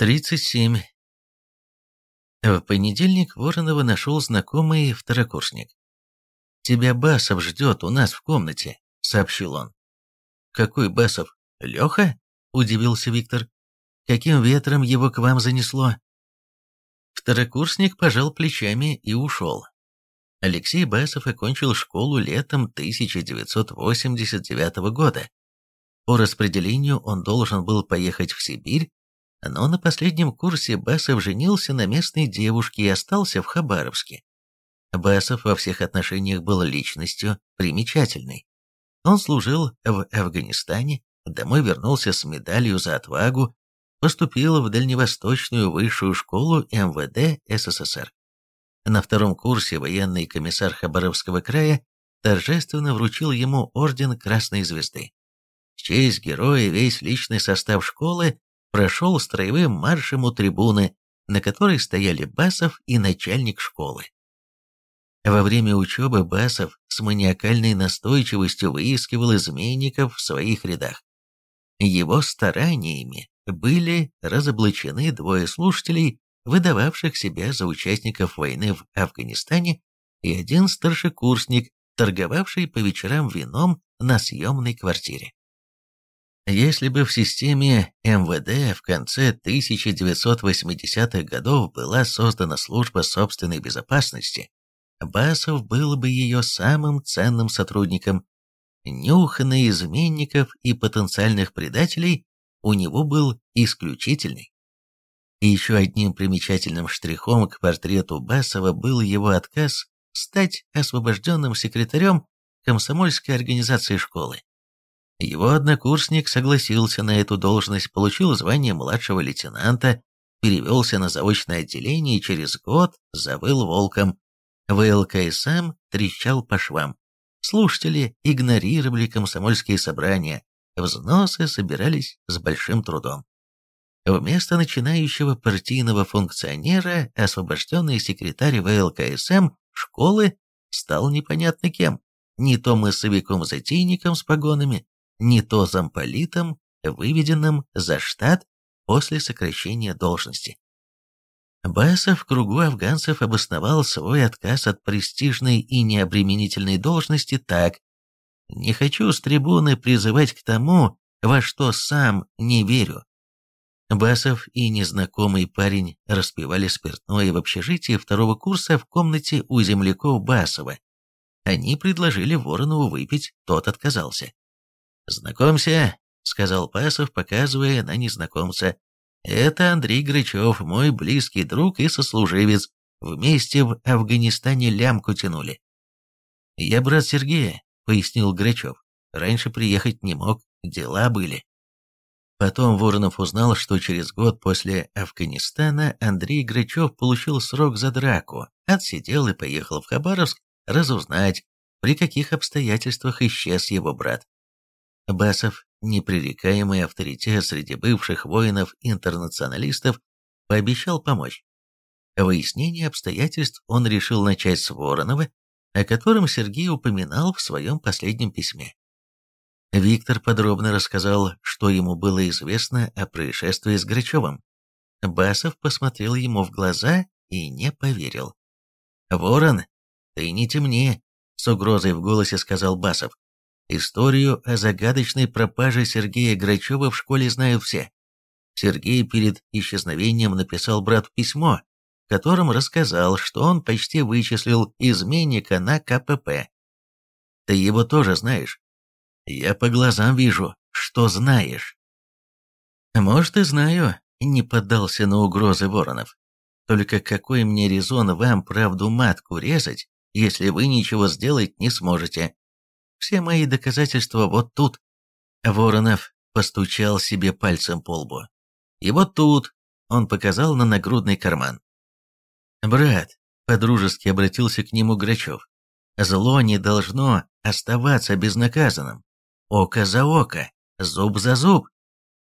37. В понедельник Воронова нашел знакомый второкурсник. «Тебя Басов ждет у нас в комнате», — сообщил он. «Какой Басов? Леха?» — удивился Виктор. «Каким ветром его к вам занесло?» Второкурсник пожал плечами и ушел. Алексей Басов окончил школу летом 1989 года. По распределению он должен был поехать в Сибирь, но на последнем курсе Басов женился на местной девушке и остался в Хабаровске. Басов во всех отношениях был личностью примечательной. Он служил в Афганистане, домой вернулся с медалью за отвагу, поступил в Дальневосточную высшую школу МВД СССР. На втором курсе военный комиссар Хабаровского края торжественно вручил ему орден Красной Звезды. В честь героя весь личный состав школы прошел строевым маршем у трибуны, на которой стояли Басов и начальник школы. Во время учебы Басов с маниакальной настойчивостью выискивал изменников в своих рядах. Его стараниями были разоблачены двое слушателей, выдававших себя за участников войны в Афганистане, и один старшекурсник, торговавший по вечерам вином на съемной квартире. Если бы в системе МВД в конце 1980-х годов была создана служба собственной безопасности, Басов был бы ее самым ценным сотрудником. Нюх на изменников и потенциальных предателей у него был исключительный. И еще одним примечательным штрихом к портрету Басова был его отказ стать освобожденным секретарем комсомольской организации школы. Его однокурсник согласился на эту должность, получил звание младшего лейтенанта, перевелся на заочное отделение и через год завыл волком. ВЛКСМ трещал по швам. Слушатели игнорировали комсомольские собрания, взносы собирались с большим трудом. Вместо начинающего партийного функционера освобожденный секретарь ВЛКСМ школы стал непонятно кем. Не то массовиком-затейником с погонами, не то замполитом, выведенным за штат после сокращения должности. Басов в кругу афганцев обосновал свой отказ от престижной и необременительной должности так «Не хочу с трибуны призывать к тому, во что сам не верю». Басов и незнакомый парень распивали спиртное в общежитии второго курса в комнате у земляков Басова. Они предложили Воронову выпить, тот отказался. «Знакомься», — сказал Пасов, показывая на незнакомца. «Это Андрей Грачев, мой близкий друг и сослуживец. Вместе в Афганистане лямку тянули». «Я брат Сергея», — пояснил Грачев. «Раньше приехать не мог, дела были». Потом Воронов узнал, что через год после Афганистана Андрей Грачев получил срок за драку, отсидел и поехал в Хабаровск разузнать, при каких обстоятельствах исчез его брат. Басов, непререкаемый авторитет среди бывших воинов-интернационалистов, пообещал помочь. Выяснение обстоятельств он решил начать с Воронова, о котором Сергей упоминал в своем последнем письме. Виктор подробно рассказал, что ему было известно о происшествии с Грачевым. Басов посмотрел ему в глаза и не поверил. «Ворон, ты не темни», — с угрозой в голосе сказал Басов. Историю о загадочной пропаже Сергея Грачева в школе знают все. Сергей перед исчезновением написал брату письмо, в котором рассказал, что он почти вычислил изменника на КПП. Ты его тоже знаешь? Я по глазам вижу, что знаешь. Может, и знаю, не поддался на угрозы Воронов. Только какой мне резон вам правду матку резать, если вы ничего сделать не сможете? Все мои доказательства вот тут. Воронов постучал себе пальцем по лбу. И вот тут он показал на нагрудный карман. «Брат», — подружески обратился к нему Грачев, — «зло не должно оставаться безнаказанным. Око за око, зуб за зуб.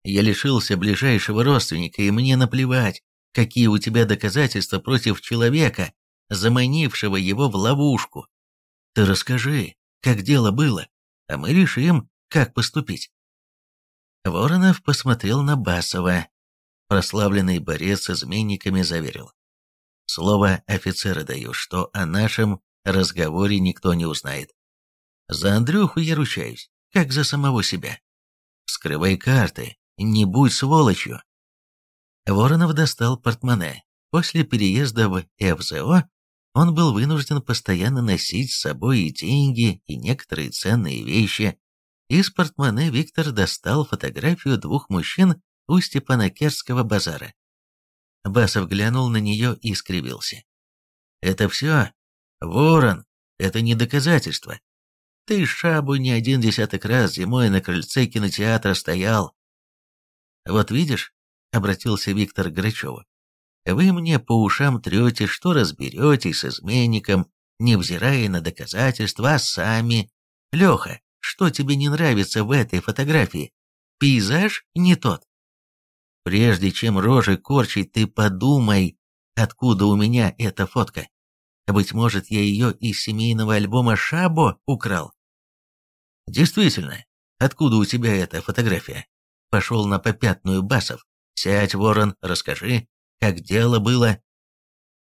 Я лишился ближайшего родственника, и мне наплевать, какие у тебя доказательства против человека, заманившего его в ловушку. Ты расскажи, как дело было, а мы решим, как поступить. Воронов посмотрел на Басова. прославленный борец с изменниками заверил. Слово офицера даю, что о нашем разговоре никто не узнает. За Андрюху я ручаюсь, как за самого себя. Вскрывай карты, не будь сволочью. Воронов достал портмоне. После переезда в ФЗО он был вынужден постоянно носить с собой и деньги, и некоторые ценные вещи. Из портмоне Виктор достал фотографию двух мужчин у Степанакерского базара. Басов глянул на нее и скривился. «Это все? Ворон, это не доказательство. Ты шабу не один десяток раз зимой на крыльце кинотеатра стоял». «Вот видишь», — обратился Виктор к Грачеву, «вы мне по ушам трете, что разберетесь с изменником, невзирая на доказательства, а сами... Леха, что тебе не нравится в этой фотографии? Пейзаж не тот. Прежде чем рожи корчить, ты подумай, откуда у меня эта фотка. Быть может, я ее из семейного альбома «Шабо» украл? Действительно, откуда у тебя эта фотография? Пошел на попятную Басов. Сядь, ворон, расскажи, как дело было.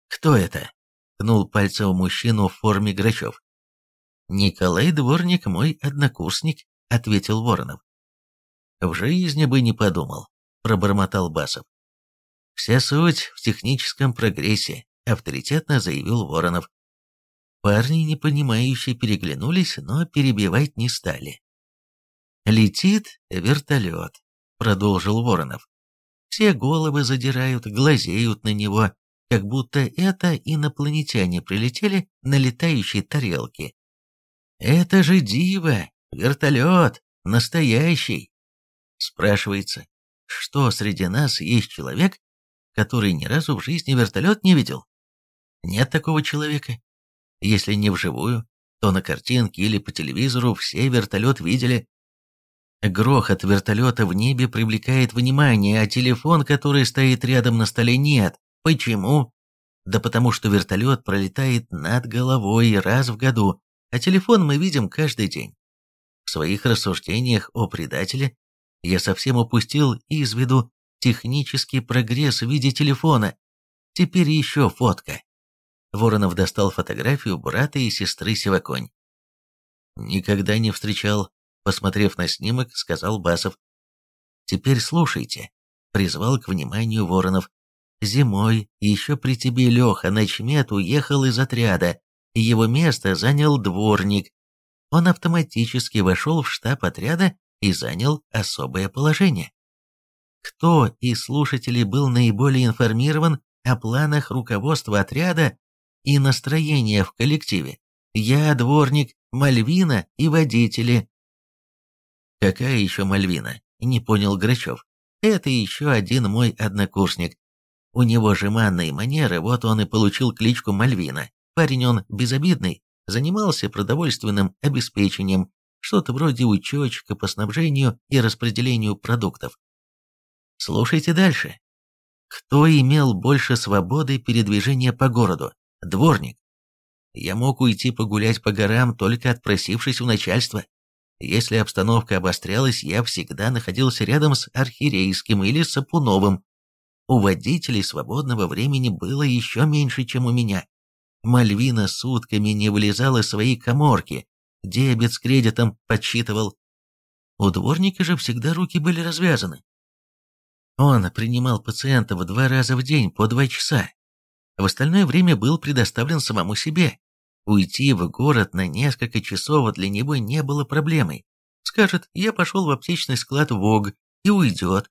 Кто это? Ткнул пальцем мужчину в форме Грачев. «Николай Дворник мой однокурсник», — ответил Воронов. «В жизни бы не подумал пробормотал Басов. «Вся суть в техническом прогрессе», — авторитетно заявил Воронов. Парни, непонимающие, переглянулись, но перебивать не стали. «Летит вертолет», — продолжил Воронов. «Все головы задирают, глазеют на него, как будто это инопланетяне прилетели на летающей тарелке. Это же диво, вертолет, настоящий!» Спрашивается, что среди нас есть человек, который ни разу в жизни вертолет не видел? Нет такого человека. Если не вживую, то на картинке или по телевизору все вертолет видели. Грохот вертолета в небе привлекает внимание, а телефон, который стоит рядом на столе, нет. Почему? Да потому что вертолет пролетает над головой раз в году, а телефон мы видим каждый день. В своих рассуждениях о предателе я совсем упустил из виду технический прогресс в виде телефона. Теперь еще фотка. Воронов достал фотографию брата и сестры Сиваконь. «Никогда не встречал», — посмотрев на снимок, сказал Басов. «Теперь слушайте», — призвал к вниманию Воронов. «Зимой еще при тебе Леха Начмет уехал из отряда, и его место занял дворник. Он автоматически вошел в штаб отряда и занял особое положение. Кто из слушателей был наиболее информирован о планах руководства отряда и настроения в коллективе? Я, дворник, Мальвина и водители. Какая еще Мальвина? Не понял Грачев. Это еще один мой однокурсник. У него жеманные манеры, вот он и получил кличку Мальвина. Парень он безобидный, занимался продовольственным обеспечением, что-то вроде учетчика по снабжению и распределению продуктов. Слушайте дальше. Кто имел больше свободы передвижения по городу? Дворник. Я мог уйти погулять по горам, только отпросившись у начальства. Если обстановка обострялась, я всегда находился рядом с Архирейским или Сапуновым. У водителей свободного времени было еще меньше, чем у меня. Мальвина сутками не вылезала из своей коморки, дебет с кредитом подсчитывал. У дворника же всегда руки были развязаны. Он принимал пациентов два раза в день по два часа. В остальное время был предоставлен самому себе. Уйти в город на несколько часов для него не было проблемой. Скажет, я пошел в аптечный склад ВОГ и уйдет.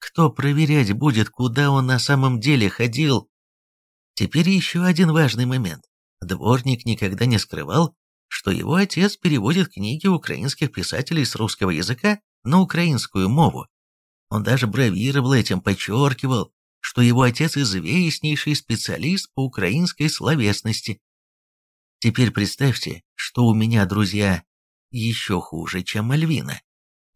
Кто проверять будет, куда он на самом деле ходил? Теперь еще один важный момент. Дворник никогда не скрывал, что его отец переводит книги украинских писателей с русского языка на украинскую мову. Он даже бравировал этим, подчеркивал, что его отец известнейший специалист по украинской словесности. Теперь представьте, что у меня друзья еще хуже, чем Мальвина.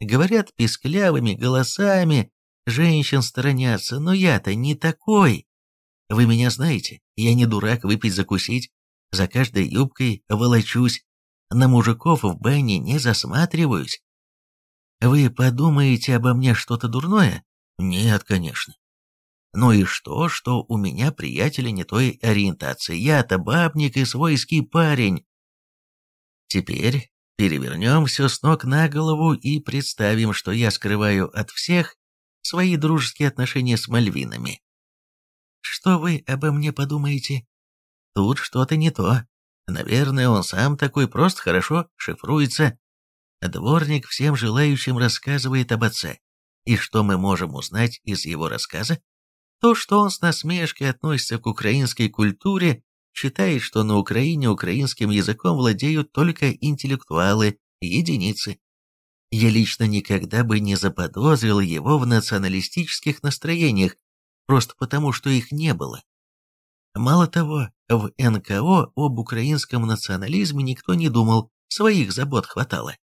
Говорят писклявыми голосами, женщин сторонятся, но я-то не такой. Вы меня знаете, я не дурак выпить-закусить, за каждой юбкой волочусь, на мужиков в бане не засматриваюсь. Вы подумаете обо мне что-то дурное? Нет, конечно. Ну и что, что у меня приятели не той ориентации? Я-то бабник и свойский парень. Теперь перевернем все с ног на голову и представим, что я скрываю от всех свои дружеские отношения с мальвинами. Что вы обо мне подумаете? Тут что-то не то. Наверное, он сам такой просто хорошо шифруется. Дворник всем желающим рассказывает об отце. И что мы можем узнать из его рассказа? То, что он с насмешкой относится к украинской культуре, считает, что на Украине украинским языком владеют только интеллектуалы, единицы. Я лично никогда бы не заподозрил его в националистических настроениях, просто потому, что их не было. Мало того, в НКО об украинском национализме никто не думал, своих забот хватало.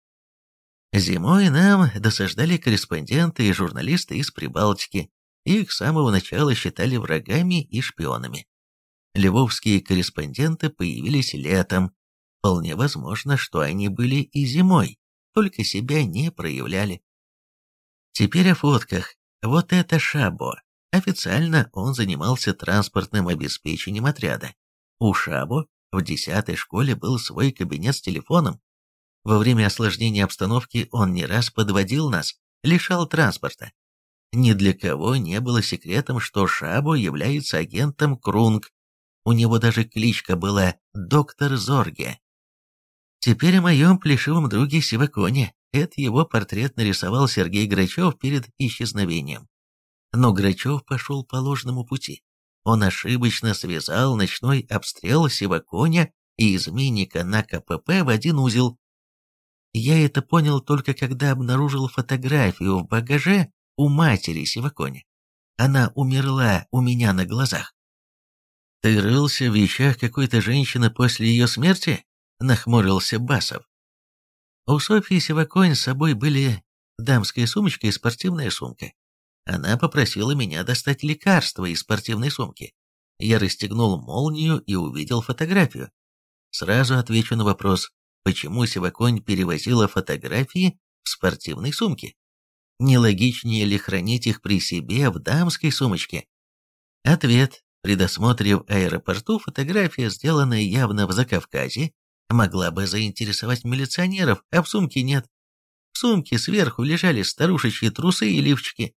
Зимой нам досаждали корреспонденты и журналисты из Прибалтики, их с самого начала считали врагами и шпионами. Львовские корреспонденты появились летом. Вполне возможно, что они были и зимой, только себя не проявляли. Теперь о фотках. Вот это Шабо. Официально он занимался транспортным обеспечением отряда. У Шабо в 10 школе был свой кабинет с телефоном. Во время осложнения обстановки он не раз подводил нас, лишал транспорта. Ни для кого не было секретом, что Шабо является агентом Крунг. У него даже кличка была «Доктор Зорге». Теперь о моем плешивом друге Сиваконе. Это его портрет нарисовал Сергей Грачев перед исчезновением. Но Грачев пошел по ложному пути. Он ошибочно связал ночной обстрел Сиваконя и изменника на КПП в один узел. Я это понял только когда обнаружил фотографию в багаже у матери Сивакони. Она умерла у меня на глазах. «Ты рылся в вещах какой-то женщины после ее смерти?» — нахмурился Басов. У Софьи Сиваконь с собой были дамская сумочка и спортивная сумка. Она попросила меня достать лекарства из спортивной сумки. Я расстегнул молнию и увидел фотографию. Сразу отвечу на вопрос, почему Сиваконь перевозила фотографии в спортивной сумке. Не логичнее ли хранить их при себе в дамской сумочке? Ответ. При досмотре в аэропорту фотография, сделанная явно в Закавказье, могла бы заинтересовать милиционеров, а в сумке нет. В сумке сверху лежали старушечьи трусы и лифчики.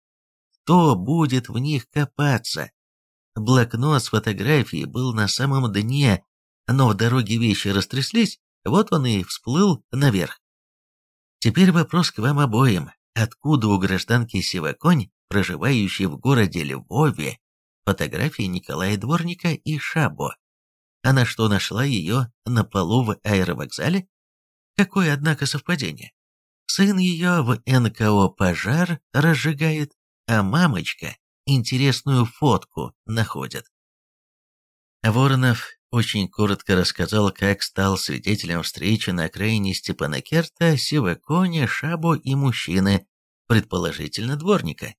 Кто будет в них копаться? Блокнот с фотографией был на самом дне, но в дороге вещи растряслись, вот он и всплыл наверх. Теперь вопрос к вам обоим откуда у гражданки Сиваконь, проживающей в городе Львове, фотографии Николая Дворника и Шабо. Она что, нашла ее на полу в аэровокзале? Какое, однако, совпадение. Сын ее в НКО пожар разжигает, а мамочка интересную фотку находит. Воронов очень коротко рассказал, как стал свидетелем встречи на окраине Степанакерта, Сиваконе, Шабо и мужчины, предположительно дворника,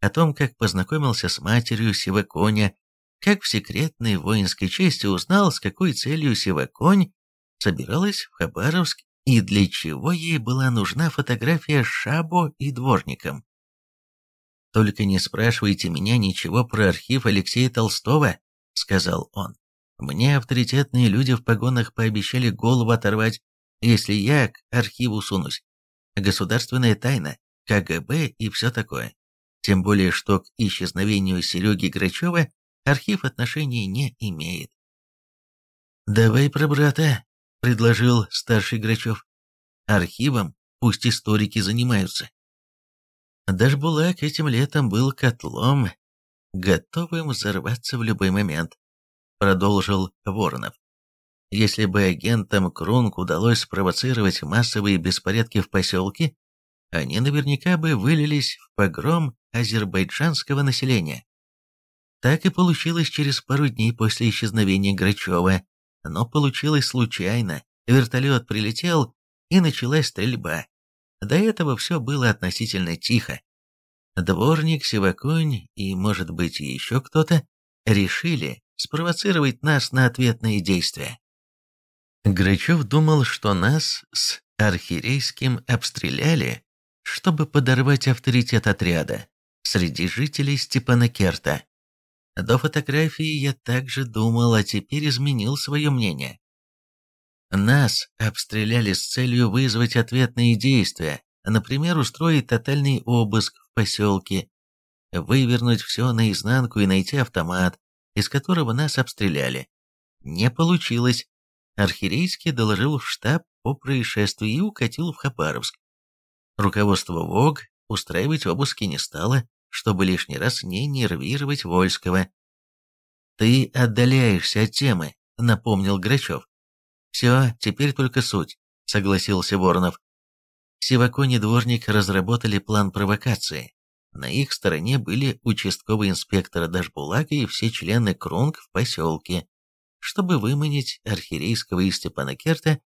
о том, как познакомился с матерью Сиваконя, как в секретной воинской части узнал, с какой целью Сиваконь собиралась в Хабаровск и для чего ей была нужна фотография Шабо и дворником. «Только не спрашивайте меня ничего про архив Алексея Толстого», — сказал он. Мне авторитетные люди в погонах пообещали голову оторвать, если я к архиву сунусь. Государственная тайна, КГБ и все такое. Тем более, что к исчезновению Сереги Грачева архив отношений не имеет. «Давай про брата», — предложил старший Грачев. «Архивом пусть историки занимаются». Дашбулак этим летом был котлом, готовым взорваться в любой момент продолжил Воронов. Если бы агентам Крунг удалось спровоцировать массовые беспорядки в поселке, они наверняка бы вылились в погром азербайджанского населения. Так и получилось через пару дней после исчезновения Грачева, но получилось случайно. Вертолет прилетел, и началась стрельба. До этого все было относительно тихо. Дворник, Сиваконь и, может быть, еще кто-то решили, спровоцировать нас на ответные действия. Грачев думал, что нас с архирейским обстреляли, чтобы подорвать авторитет отряда среди жителей Степанакерта. До фотографии я также думал, а теперь изменил свое мнение. Нас обстреляли с целью вызвать ответные действия, например, устроить тотальный обыск в поселке, вывернуть все наизнанку и найти автомат, из которого нас обстреляли. Не получилось. Архирейский доложил в штаб о происшествии и укатил в Хабаровск. Руководство ВОГ устраивать обыски не стало, чтобы лишний раз не нервировать Вольского. «Ты отдаляешься от темы», — напомнил Грачев. «Все, теперь только суть», — согласился Воронов. Сивакони дворник разработали план провокации. На их стороне были участковый инспектор Дашбулака и все члены Крунг в поселке. Чтобы выманить архирейского из Степана Керта,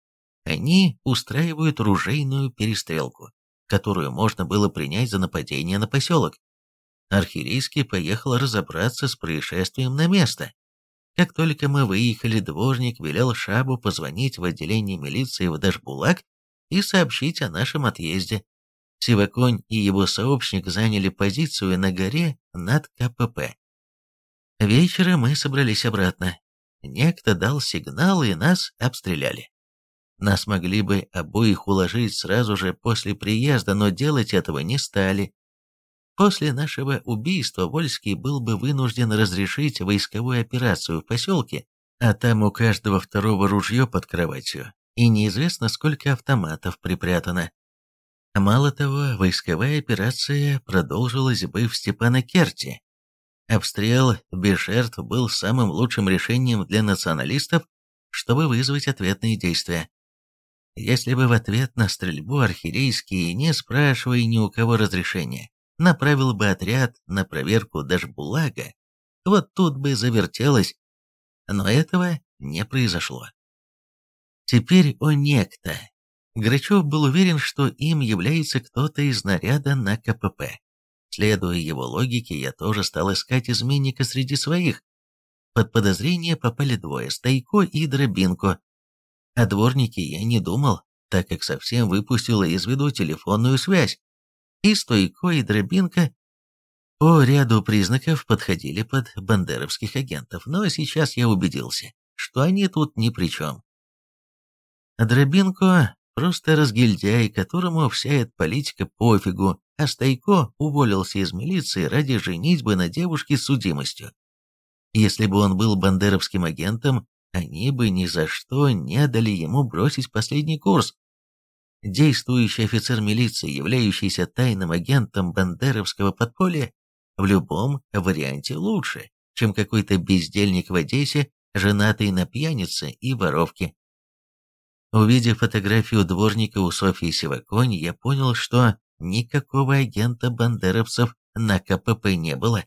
они устраивают ружейную перестрелку, которую можно было принять за нападение на поселок. Архирейский поехал разобраться с происшествием на место. Как только мы выехали, дворник велел Шабу позвонить в отделение милиции в Дашбулак и сообщить о нашем отъезде. Сиваконь и его сообщник заняли позицию на горе над КПП. Вечером мы собрались обратно. Некто дал сигнал, и нас обстреляли. Нас могли бы обоих уложить сразу же после приезда, но делать этого не стали. После нашего убийства Вольский был бы вынужден разрешить войсковую операцию в поселке, а там у каждого второго ружье под кроватью, и неизвестно, сколько автоматов припрятано. Мало того, войсковая операция продолжилась бы в Степанакерте. Обстрел без жертв был самым лучшим решением для националистов, чтобы вызвать ответные действия. Если бы в ответ на стрельбу архирейские, не спрашивая ни у кого разрешения, направил бы отряд на проверку Дашбулага, вот тут бы завертелось. Но этого не произошло. Теперь о некто. Грачев был уверен, что им является кто-то из наряда на КПП. Следуя его логике, я тоже стал искать изменника среди своих. Под подозрение попали двое – Стайко и Дробинко. О дворнике я не думал, так как совсем выпустил из виду телефонную связь. И Стойко, и Дробинко по ряду признаков подходили под бандеровских агентов, но сейчас я убедился, что они тут ни при чем. Дробинко просто разгильдяй, которому вся эта политика пофигу, а Стайко уволился из милиции ради женитьбы на девушке с судимостью. Если бы он был бандеровским агентом, они бы ни за что не дали ему бросить последний курс. Действующий офицер милиции, являющийся тайным агентом бандеровского подполья, в любом варианте лучше, чем какой-то бездельник в Одессе, женатый на пьянице и воровке. Увидев фотографию дворника у Софьи Сиваконь, я понял, что никакого агента бандеровцев на КПП не было.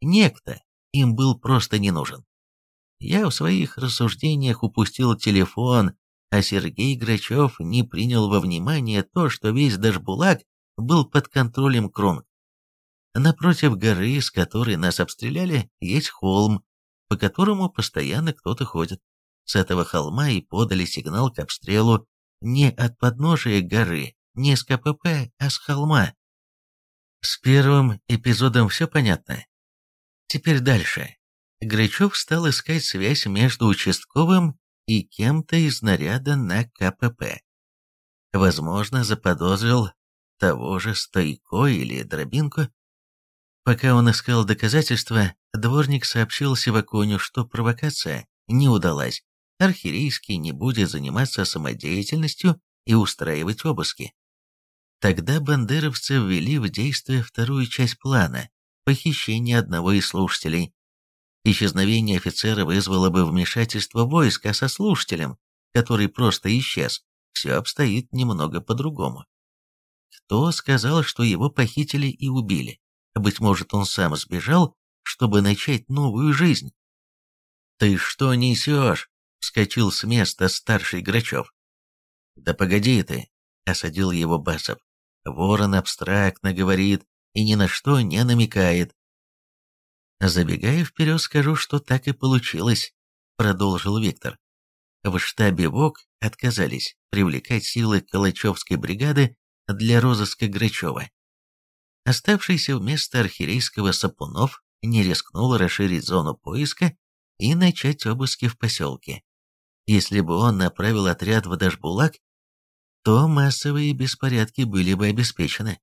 Некто им был просто не нужен. Я в своих рассуждениях упустил телефон, а Сергей Грачев не принял во внимание то, что весь Дашбулак был под контролем Крунг. Напротив горы, с которой нас обстреляли, есть холм, по которому постоянно кто-то ходит. С этого холма и подали сигнал к обстрелу не от подножия горы, не с КПП, а с холма. С первым эпизодом все понятно. Теперь дальше. Грачев стал искать связь между участковым и кем-то из наряда на КПП. Возможно, заподозрил того же Стойко или Дробинку. Пока он искал доказательства, дворник сообщил Сиваконю, что провокация не удалась, архирейский не будет заниматься самодеятельностью и устраивать обыски. Тогда бандеровцы ввели в действие вторую часть плана – похищение одного из слушателей. Исчезновение офицера вызвало бы вмешательство войска со слушателем, который просто исчез. Все обстоит немного по-другому. Кто сказал, что его похитили и убили? Быть может, он сам сбежал, чтобы начать новую жизнь? «Ты что несешь?» Вскочил с места старший Грачев. «Да погоди ты!» — осадил его Басов. «Ворон абстрактно говорит и ни на что не намекает». «Забегая вперед, скажу, что так и получилось», — продолжил Виктор. В штабе ВОК отказались привлекать силы Калачевской бригады для розыска Грачева. Оставшийся вместо архирейского Сапунов не рискнул расширить зону поиска и начать обыски в поселке. Если бы он направил отряд в Дашбулак, то массовые беспорядки были бы обеспечены.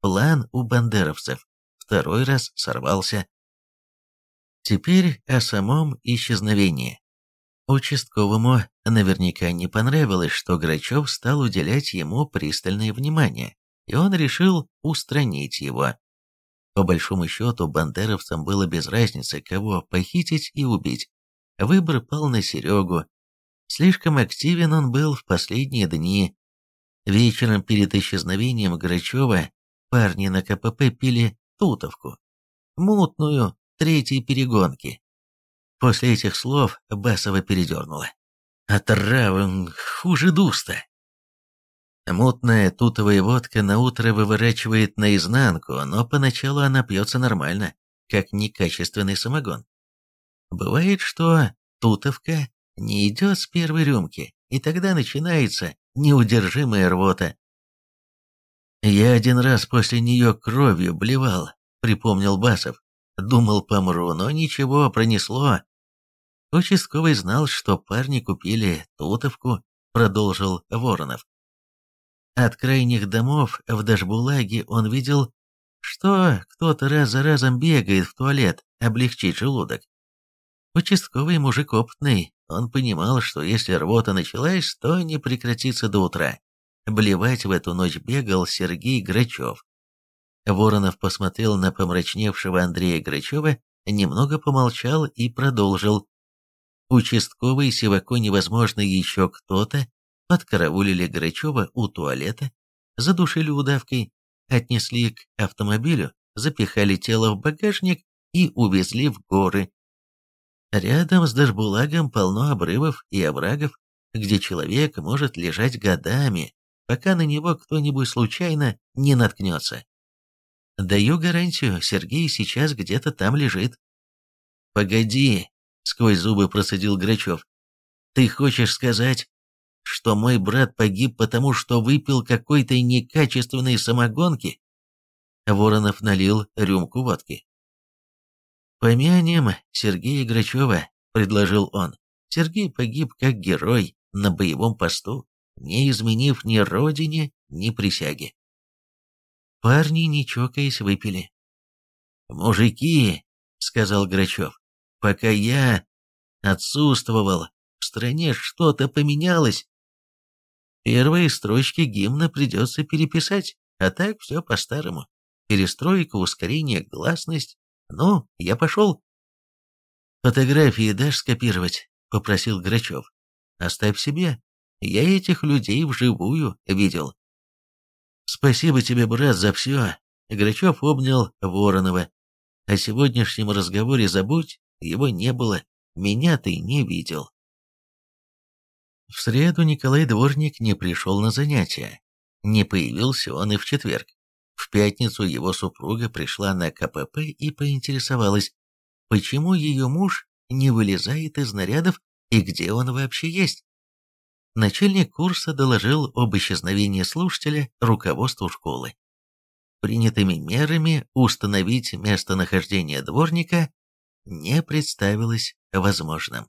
План у бандеровцев второй раз сорвался. Теперь о самом исчезновении. Участковому наверняка не понравилось, что Грачев стал уделять ему пристальное внимание, и он решил устранить его. По большому счету, бандеровцам было без разницы, кого похитить и убить. Выбор пал на Серегу. Слишком активен он был в последние дни. Вечером перед исчезновением Грачева парни на КПП пили тутовку. Мутную, третьей перегонки. После этих слов Басова передернула. Отравы хуже дуста. Мутная тутовая водка на утро выворачивает наизнанку, но поначалу она пьется нормально, как некачественный самогон. Бывает, что тутовка не идет с первой рюмки, и тогда начинается неудержимая рвота. «Я один раз после нее кровью блевал», — припомнил Басов. «Думал, помру, но ничего, пронесло». Участковый знал, что парни купили тутовку, продолжил Воронов. От крайних домов в Дашбулаге он видел, что кто-то раз за разом бегает в туалет облегчить желудок. Участковый мужик опытный, он понимал, что если рвота началась, то не прекратится до утра. Блевать в эту ночь бегал Сергей Грачев. Воронов посмотрел на помрачневшего Андрея Грачева, немного помолчал и продолжил. Участковый, Сивако невозможно еще кто-то, подкараулили Грачева у туалета, задушили удавкой, отнесли к автомобилю, запихали тело в багажник и увезли в горы. Рядом с Дашбулагом полно обрывов и оврагов, где человек может лежать годами, пока на него кто-нибудь случайно не наткнется. Даю гарантию, Сергей сейчас где-то там лежит. «Погоди», — сквозь зубы процедил Грачев, — «ты хочешь сказать, что мой брат погиб потому, что выпил какой-то некачественной самогонки? Воронов налил рюмку водки. «Помянем Сергея Грачева», — предложил он. Сергей погиб как герой на боевом посту, не изменив ни родине, ни присяге. Парни, не чокаясь, выпили. «Мужики», — сказал Грачев, — «пока я отсутствовал, в стране что-то поменялось. Первые строчки гимна придется переписать, а так все по-старому. Перестройка, ускорение, гласность. Ну, я пошел. «Фотографии дашь скопировать?» — попросил Грачев. «Оставь себе. Я этих людей вживую видел». «Спасибо тебе, брат, за все!» Грачев обнял Воронова. «О сегодняшнем разговоре забудь, его не было, меня ты не видел». В среду Николай Дворник не пришел на занятия. Не появился он и в четверг. В пятницу его супруга пришла на КПП и поинтересовалась, почему ее муж не вылезает из нарядов и где он вообще есть. Начальник курса доложил об исчезновении слушателя руководству школы. Принятыми мерами установить местонахождение дворника не представилось возможным.